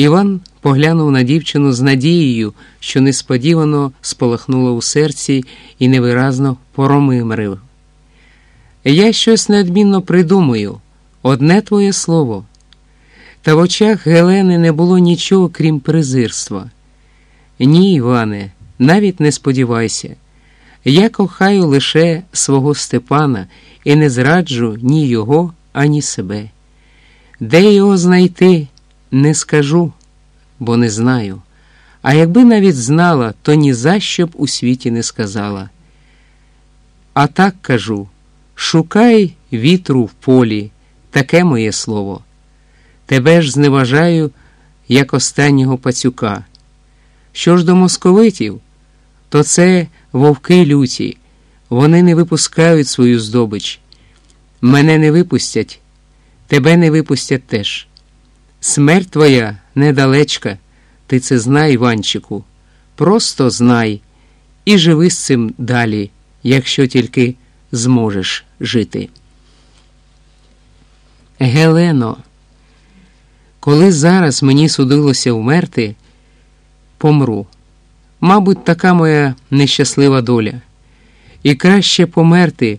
Іван поглянув на дівчину з надією, що несподівано спалахнула у серці і невиразно поромимрив. Я щось неодмінно придумаю, одне твоє слово. Та в очах Гелени не було нічого, крім презирства. Ні, Іване, навіть не сподівайся. Я кохаю лише свого Степана і не зраджу ні його, ані себе. Де його знайти, не скажу, бо не знаю. А якби навіть знала, то ні за що б у світі не сказала. А так кажу шукай вітру в полі, таке моє слово. Тебе ж зневажаю, як останнього пацюка. Що ж до московитів, то це вовки люті, вони не випускають свою здобич. Мене не випустять, тебе не випустять теж. Смерть твоя недалечка, ти це знай, Іванчику. Просто знай і живи з цим далі, якщо тільки зможеш жити. Гелено, коли зараз мені судилося вмерти, помру. Мабуть, така моя нещаслива доля. І краще померти,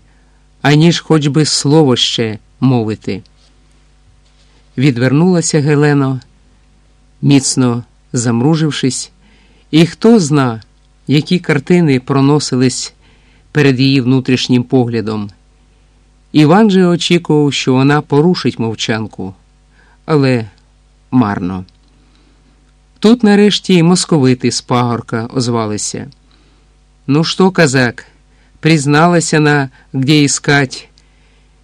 аніж хоч би слово ще мовити. Відвернулася Гелено, міцно замружившись, і хто зна, які картини проносились перед її внутрішнім поглядом. Іван же очікував, що вона порушить мовчанку, але марно. Тут нарешті московити з пагорка озвалися. Ну что, казак, призналась она, где искать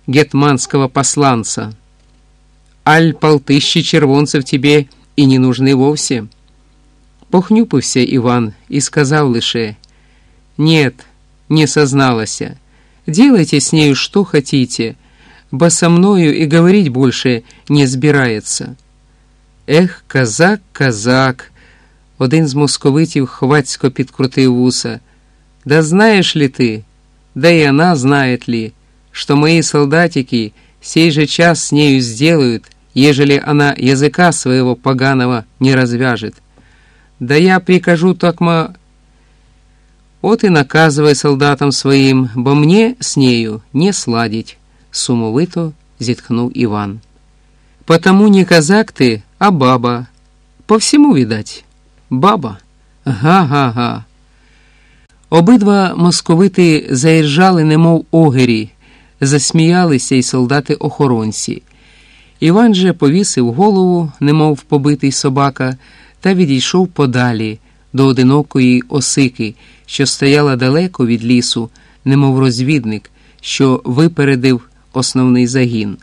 гетманского посланца? Аль полтыщи червонцев тебе и не нужны вовсе? Похнюпився Іван і сказав лише Нет, не созналася. Делайте с нею что хотите, бо со мною и говорить больше не збирається. Ех, казак, казак. Один з московитів хвацько підкрутив вуса. Да знаешь ли ты, да и она знает ли, что мои солдатики сей же час с нею сделают, ежели она языка своего поганого не развяжет. Да я прикажу такма... От и наказывай солдатам своим, бо мне с нею не сладить, сумовито зітхнув Іван. Потому не казак ты, а баба. По всему, видать. Баба. Га-га-га. Обидва московити заіржали, немов огері, засміялися й солдати-охоронці. Іван же повісив голову, немов побитий собака, та відійшов подалі до одинокої осики, що стояла далеко від лісу, немов розвідник, що випередив основний загін.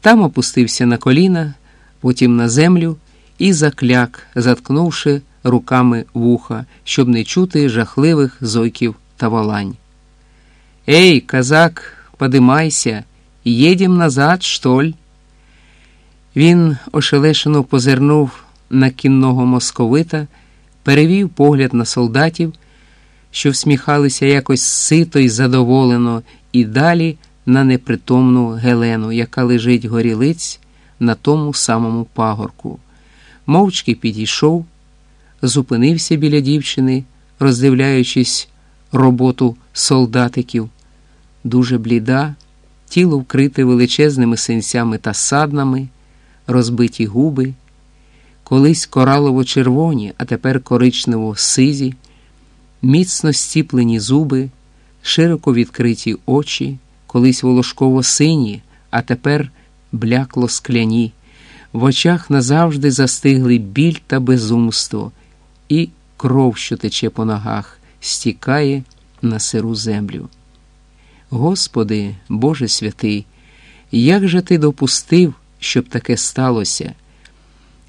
Там опустився на коліна, потім на землю і закляк, заткнувши руками вуха, щоб не чути жахливих зойків та волань. Ей, казак, подимайся, їдем назад, штоль. Він ошелешено позирнув на кінного московита, перевів погляд на солдатів, що всміхалися якось сито й задоволено, і далі на непритомну Гелену, яка лежить горілиць на тому самому пагорку. Мовчки підійшов, зупинився біля дівчини, роздивляючись роботу солдатиків. Дуже бліда, тіло вкрите величезними синцями та саднами, розбиті губи, колись коралово-червоні, а тепер коричнево сизі, міцно стіплені зуби, широко відкриті очі, колись волошково сині, а тепер блякло скляні. В очах назавжди застигли біль та безумство, і кров, що тече по ногах, стікає на сиру землю. Господи, Боже святий, як же ти допустив, щоб таке сталося?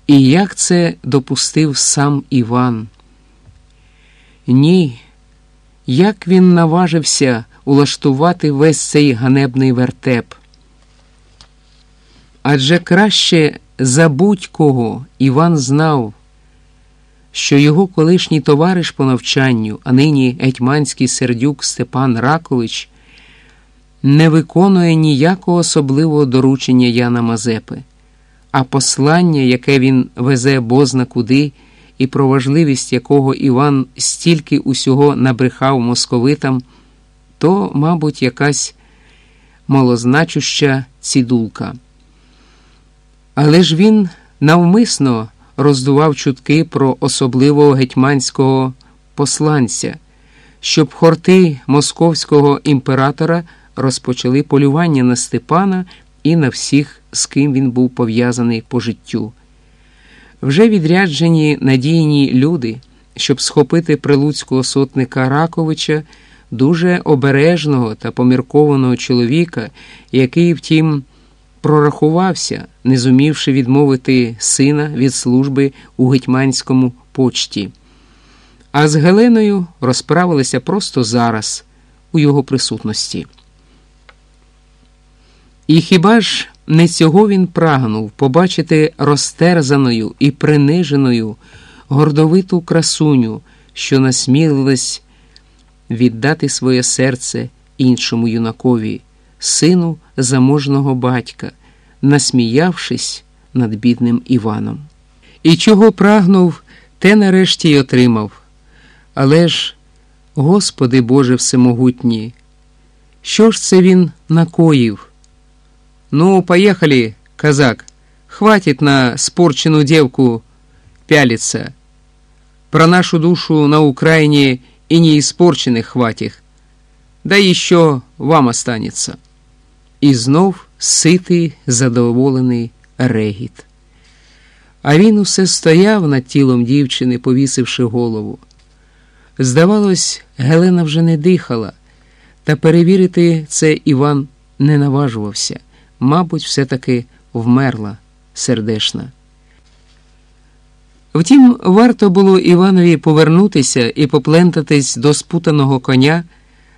І як це допустив сам Іван? Ні, як він наважився улаштувати весь цей ганебний вертеп? Адже краще за будь-кого Іван знав, що його колишній товариш по навчанню, а нині гетьманський сердюк Степан Ракович, не виконує ніякого особливого доручення Яна Мазепи. а послання, яке він везе бозна куди, і про важливість якого Іван стільки усього набрехав московитам, то, мабуть, якась малозначуща цідулка. Але ж він навмисно роздував чутки про особливого гетьманського посланця, щоб хорти московського імператора розпочали полювання на Степана і на всіх, з ким він був пов'язаний по життю. Вже відряджені надійні люди, щоб схопити прилуцького сотника Раковича, дуже обережного та поміркованого чоловіка, який, втім, прорахувався, не зумівши відмовити сина від служби у гетьманському почті. А з Геленою розправилися просто зараз, у його присутності. І хіба ж не цього він прагнув побачити розтерзаною і приниженою гордовиту красуню, що насмілилась віддати своє серце іншому юнакові, сину заможного батька, насміявшись над бідним Іваном. І чого прагнув, те нарешті й отримав. Але ж, Господи Боже Всемогутній, що ж це він накоїв? Ну, поехали, казак, хватит на спорченную девку пялиться. Про нашу душу на Украине и не испорченных хватит. Да еще вам останется. І знов ситий, задоволений регіт. А він усе стояв над тілом дівчини, повісивши голову. Здавалось, Гелена вже не дихала, та перевірити це Іван не наважувався. Мабуть, все-таки вмерла сердешна. Втім, варто було Іванові повернутися і поплентатись до спутаного коня.